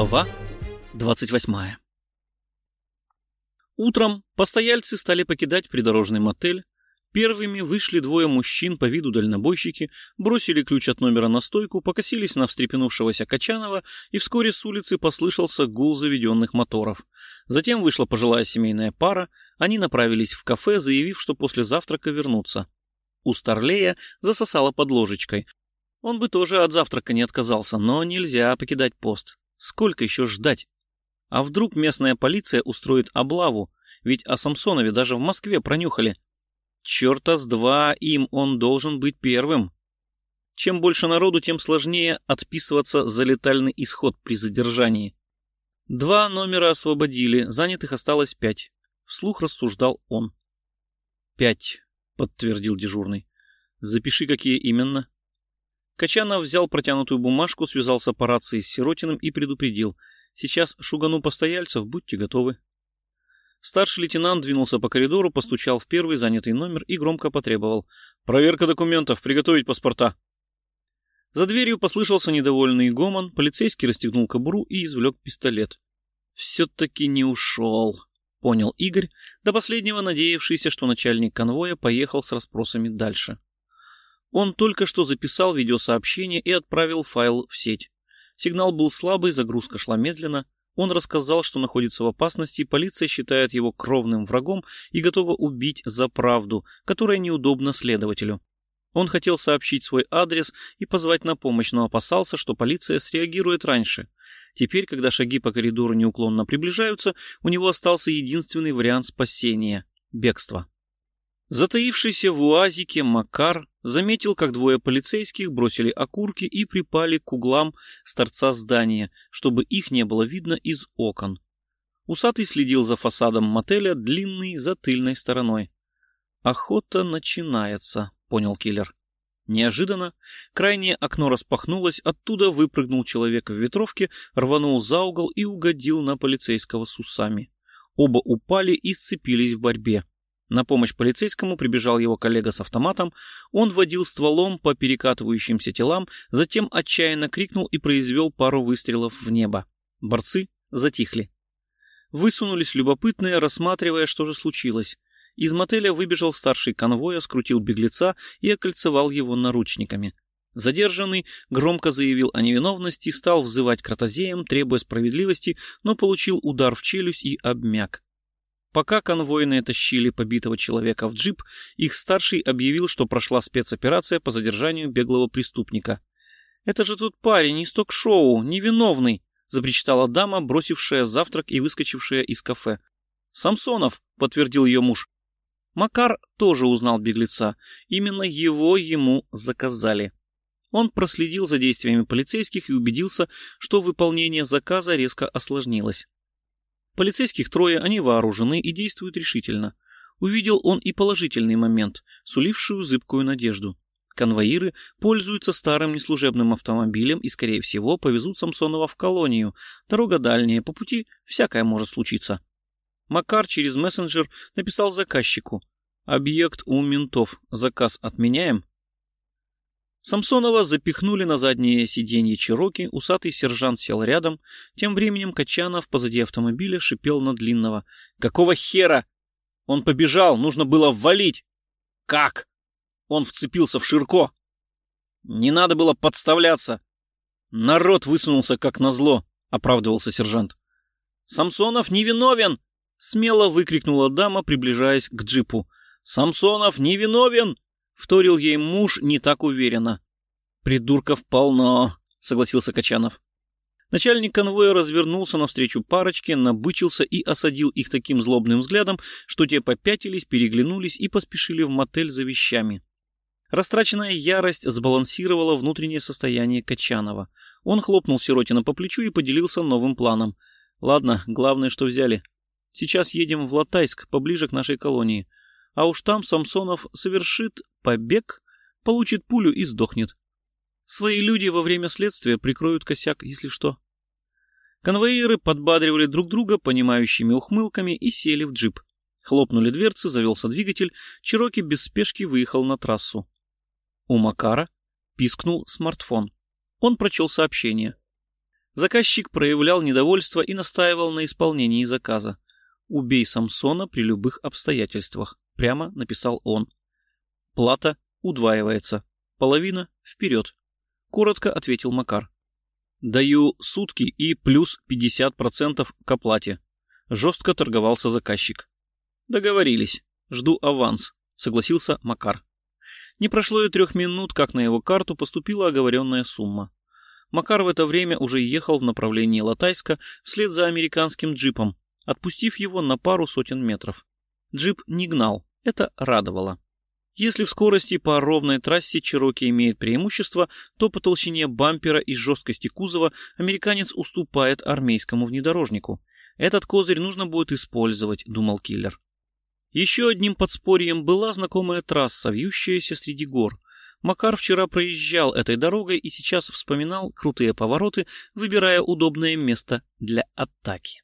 Глава 28 Утром постояльцы стали покидать придорожный мотель. Первыми вышли двое мужчин по виду дальнобойщики, бросили ключ от номера на стойку, покосились на встрепенувшегося Качанова, и вскоре с улицы послышался гул заведенных моторов. Затем вышла пожилая семейная пара, они направились в кафе, заявив, что после завтрака вернутся. У Старлея засосало под ложечкой. Он бы тоже от завтрака не отказался, но нельзя покидать пост. Сколько еще ждать? А вдруг местная полиция устроит облаву? Ведь о Самсонове даже в Москве пронюхали. Черта с два им он должен быть первым. Чем больше народу, тем сложнее отписываться за летальный исход при задержании. Два номера освободили, занятых осталось пять. Вслух рассуждал он. «Пять», — подтвердил дежурный. «Запиши, какие именно». Качанов взял протянутую бумажку, связался по рации с Сиротиным и предупредил. «Сейчас шугану постояльцев, будьте готовы». Старший лейтенант двинулся по коридору, постучал в первый занятый номер и громко потребовал. «Проверка документов, приготовить паспорта». За дверью послышался недовольный гомон, полицейский расстегнул кобуру и извлек пистолет. «Все-таки не ушел», — понял Игорь, до последнего надеявшийся, что начальник конвоя поехал с расспросами дальше. Он только что записал видеосообщение и отправил файл в сеть. Сигнал был слабый, загрузка шла медленно. Он рассказал, что находится в опасности, полиция считает его кровным врагом и готова убить за правду, которая неудобна следователю. Он хотел сообщить свой адрес и позвать на помощь, но опасался, что полиция среагирует раньше. Теперь, когда шаги по коридору неуклонно приближаются, у него остался единственный вариант спасения — бегство. Затаившийся в уазике Макар заметил, как двое полицейских бросили окурки и припали к углам с торца здания, чтобы их не было видно из окон. Усатый следил за фасадом мотеля, длинный за тыльной стороной. «Охота начинается», — понял киллер. Неожиданно крайнее окно распахнулось, оттуда выпрыгнул человек в ветровке, рванул за угол и угодил на полицейского с усами. Оба упали и сцепились в борьбе. На помощь полицейскому прибежал его коллега с автоматом. Он водил стволом по перекатывающимся телам, затем отчаянно крикнул и произвел пару выстрелов в небо. Борцы затихли. Высунулись любопытные, рассматривая, что же случилось. Из мотеля выбежал старший конвоя, скрутил беглеца и окольцевал его наручниками. Задержанный громко заявил о невиновности, стал взывать к требуя справедливости, но получил удар в челюсть и обмяк. Пока конвойные тащили побитого человека в джип, их старший объявил, что прошла спецоперация по задержанию беглого преступника. «Это же тот парень из ток-шоу, невиновный!» — запричитала дама, бросившая завтрак и выскочившая из кафе. «Самсонов!» — подтвердил ее муж. Макар тоже узнал беглеца. Именно его ему заказали. Он проследил за действиями полицейских и убедился, что выполнение заказа резко осложнилось. Полицейских трое, они вооружены и действуют решительно. Увидел он и положительный момент, сулившую зыбкую надежду. Конвоиры пользуются старым неслужебным автомобилем и, скорее всего, повезут Самсонова в колонию. Дорога дальняя, по пути всякое может случиться. Макар через мессенджер написал заказчику. «Объект у ментов. Заказ отменяем?» Самсонова запихнули на заднее сиденье Чироки, усатый сержант сел рядом. Тем временем Качанов позади автомобиля шипел на длинного. «Какого хера? Он побежал, нужно было ввалить!» «Как?» Он вцепился в Ширко. «Не надо было подставляться!» «Народ высунулся, как назло», — оправдывался сержант. «Самсонов невиновен!» — смело выкрикнула дама, приближаясь к джипу. «Самсонов невиновен!» Вторил ей муж не так уверенно. «Придурков полно», — согласился Качанов. Начальник конвоя развернулся навстречу парочке, набычился и осадил их таким злобным взглядом, что те попятились, переглянулись и поспешили в мотель за вещами. Растраченная ярость сбалансировала внутреннее состояние Качанова. Он хлопнул Сиротина по плечу и поделился новым планом. «Ладно, главное, что взяли. Сейчас едем в Латайск, поближе к нашей колонии а уж там Самсонов совершит побег, получит пулю и сдохнет. Свои люди во время следствия прикроют косяк, если что. Конвоиры подбадривали друг друга понимающими ухмылками и сели в джип. Хлопнули дверцы, завелся двигатель, Чироки без спешки выехал на трассу. У Макара пискнул смартфон. Он прочел сообщение. Заказчик проявлял недовольство и настаивал на исполнении заказа. «Убей Самсона при любых обстоятельствах», — прямо написал он. «Плата удваивается. Половина вперед», — коротко ответил Макар. «Даю сутки и плюс 50% к оплате», — жестко торговался заказчик. «Договорились. Жду аванс», — согласился Макар. Не прошло и трех минут, как на его карту поступила оговоренная сумма. Макар в это время уже ехал в направлении Латайска вслед за американским джипом, отпустив его на пару сотен метров. Джип не гнал, это радовало. Если в скорости по ровной трассе Чироки имеет преимущество, то по толщине бампера и жесткости кузова американец уступает армейскому внедорожнику. Этот козырь нужно будет использовать, думал киллер. Еще одним подспорьем была знакомая трасса, вьющаяся среди гор. Макар вчера проезжал этой дорогой и сейчас вспоминал крутые повороты, выбирая удобное место для атаки.